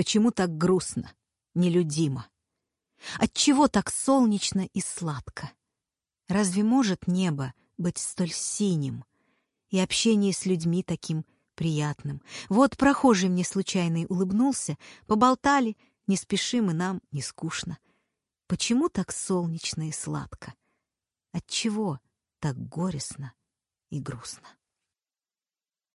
Почему так грустно, нелюдимо? Отчего так солнечно и сладко? Разве может небо быть столь синим и общение с людьми таким приятным? Вот прохожий мне случайный улыбнулся, поболтали, не спешим и нам не скучно. Почему так солнечно и сладко? Отчего так горестно и грустно?